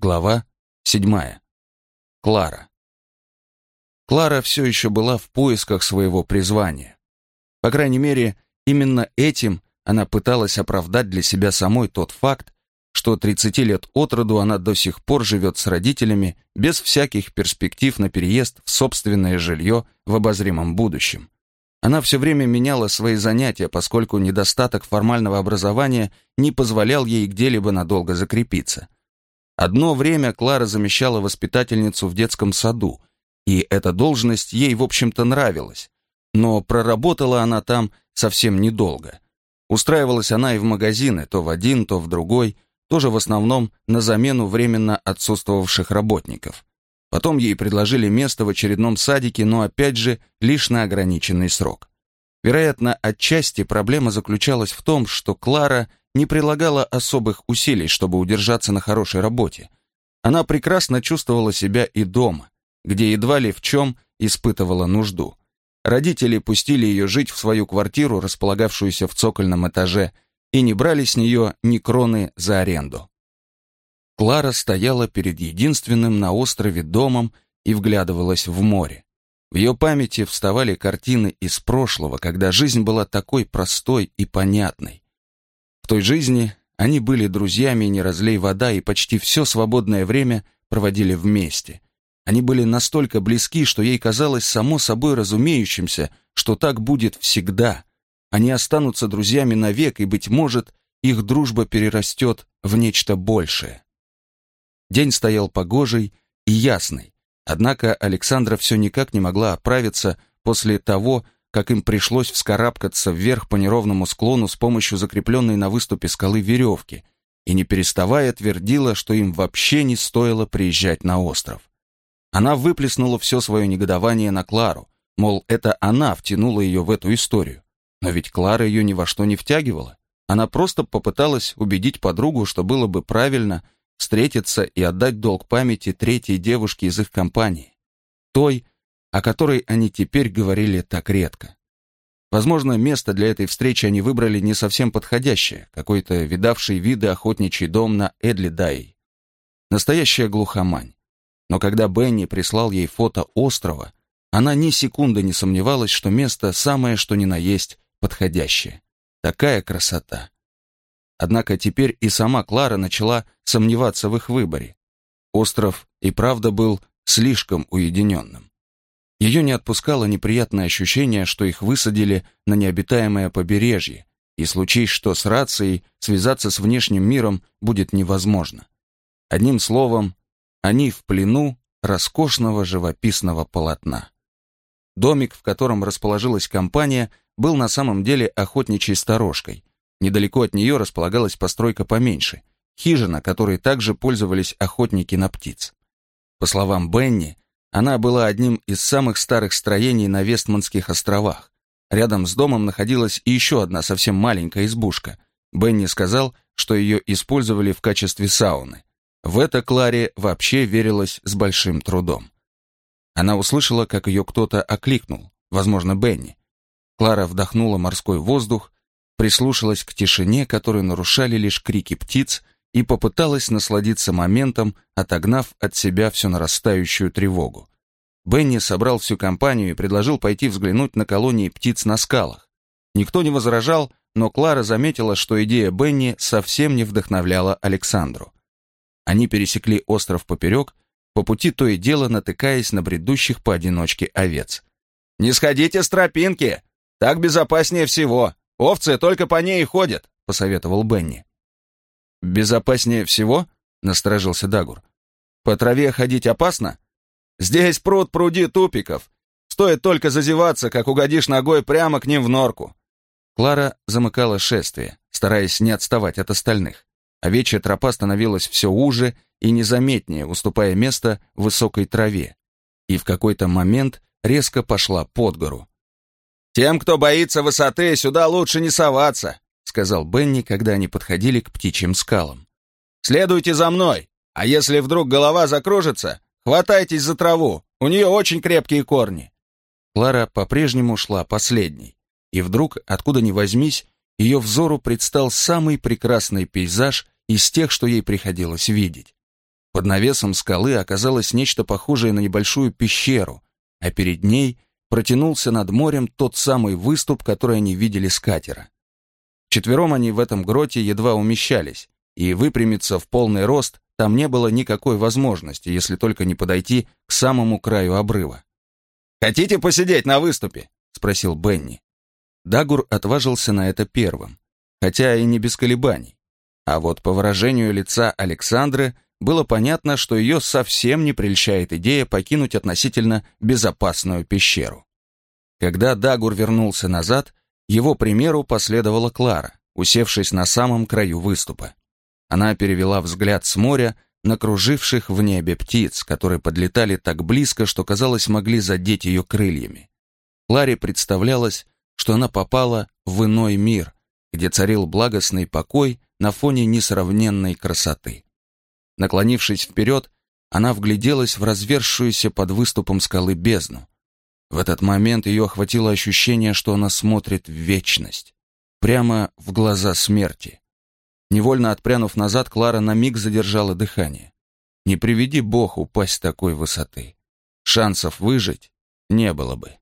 Глава седьмая. Клара. Клара все еще была в поисках своего призвания. По крайней мере, именно этим она пыталась оправдать для себя самой тот факт, что 30 лет от роду она до сих пор живет с родителями без всяких перспектив на переезд в собственное жилье в обозримом будущем. Она все время меняла свои занятия, поскольку недостаток формального образования не позволял ей где-либо надолго закрепиться – Одно время Клара замещала воспитательницу в детском саду, и эта должность ей, в общем-то, нравилась. Но проработала она там совсем недолго. Устраивалась она и в магазины, то в один, то в другой, тоже в основном на замену временно отсутствовавших работников. Потом ей предложили место в очередном садике, но опять же лишь на ограниченный срок. Вероятно, отчасти проблема заключалась в том, что Клара не прилагала особых усилий, чтобы удержаться на хорошей работе. Она прекрасно чувствовала себя и дома, где едва ли в чем испытывала нужду. Родители пустили ее жить в свою квартиру, располагавшуюся в цокольном этаже, и не брали с нее ни кроны за аренду. Клара стояла перед единственным на острове домом и вглядывалась в море. В ее памяти вставали картины из прошлого, когда жизнь была такой простой и понятной. В той жизни они были друзьями не разлей вода и почти все свободное время проводили вместе. Они были настолько близки, что ей казалось само собой разумеющимся, что так будет всегда. Они останутся друзьями навек, и, быть может, их дружба перерастет в нечто большее. День стоял погожий и ясный, однако Александра все никак не могла оправиться после того, как им пришлось вскарабкаться вверх по неровному склону с помощью закрепленной на выступе скалы веревки, и не переставая твердила, что им вообще не стоило приезжать на остров. Она выплеснула все свое негодование на Клару, мол, это она втянула ее в эту историю. Но ведь Клара ее ни во что не втягивала. Она просто попыталась убедить подругу, что было бы правильно встретиться и отдать долг памяти третьей девушке из их компании. Той, о которой они теперь говорили так редко. Возможно, место для этой встречи они выбрали не совсем подходящее, какой-то видавший виды охотничий дом на Эдли-Дай. Настоящая глухомань. Но когда Бенни прислал ей фото острова, она ни секунды не сомневалась, что место самое что ни на есть подходящее. Такая красота. Однако теперь и сама Клара начала сомневаться в их выборе. Остров и правда был слишком уединенным. Ее не отпускало неприятное ощущение, что их высадили на необитаемое побережье, и случись что с рацией, связаться с внешним миром будет невозможно. Одним словом, они в плену роскошного живописного полотна. Домик, в котором расположилась компания, был на самом деле охотничьей сторожкой. Недалеко от нее располагалась постройка поменьше, хижина, которой также пользовались охотники на птиц. По словам Бенни, она была одним из самых старых строений на Вестманских островах. Рядом с домом находилась еще одна совсем маленькая избушка. Бенни сказал, что ее использовали в качестве сауны. В это Кларе вообще верилось с большим трудом. Она услышала, как ее кто-то окликнул, возможно, Бенни. Клара вдохнула морской воздух, прислушалась к тишине, которую нарушали лишь крики птиц, и попыталась насладиться моментом, отогнав от себя всю нарастающую тревогу. Бенни собрал всю компанию и предложил пойти взглянуть на колонии птиц на скалах. Никто не возражал, но Клара заметила, что идея Бенни совсем не вдохновляла Александру. Они пересекли остров поперек, по пути то и дело натыкаясь на бредущих поодиночке овец. «Не сходите с тропинки! Так безопаснее всего! Овцы только по ней ходят!» — посоветовал Бенни. «Безопаснее всего?» — насторожился Дагур. «По траве ходить опасно?» «Здесь пруд пруди тупиков. Стоит только зазеваться, как угодишь ногой прямо к ним в норку». Клара замыкала шествие, стараясь не отставать от остальных. Овечья тропа становилась все уже и незаметнее, уступая место высокой траве. И в какой-то момент резко пошла под гору. «Тем, кто боится высоты, сюда лучше не соваться сказал Бенни, когда они подходили к птичьим скалам. «Следуйте за мной, а если вдруг голова закружится, хватайтесь за траву, у нее очень крепкие корни». Клара по-прежнему шла последней, и вдруг, откуда ни возьмись, ее взору предстал самый прекрасный пейзаж из тех, что ей приходилось видеть. Под навесом скалы оказалось нечто похожее на небольшую пещеру, а перед ней протянулся над морем тот самый выступ, который они видели с катера. Четвером они в этом гроте едва умещались, и выпрямиться в полный рост там не было никакой возможности, если только не подойти к самому краю обрыва. «Хотите посидеть на выступе?» — спросил Бенни. Дагур отважился на это первым, хотя и не без колебаний. А вот по выражению лица Александры было понятно, что ее совсем не прельщает идея покинуть относительно безопасную пещеру. Когда Дагур вернулся назад, его примеру последовала Клара, усевшись на самом краю выступа. Она перевела взгляд с моря на круживших в небе птиц, которые подлетали так близко, что, казалось, могли задеть ее крыльями. Кларе представлялось, что она попала в иной мир, где царил благостный покой на фоне несравненной красоты. Наклонившись вперед, она вгляделась в разверзшуюся под выступом скалы бездну. В этот момент ее охватило ощущение, что она смотрит в вечность, прямо в глаза смерти. Невольно отпрянув назад, Клара на миг задержала дыхание. Не приведи Бог упасть с такой высоты. Шансов выжить не было бы.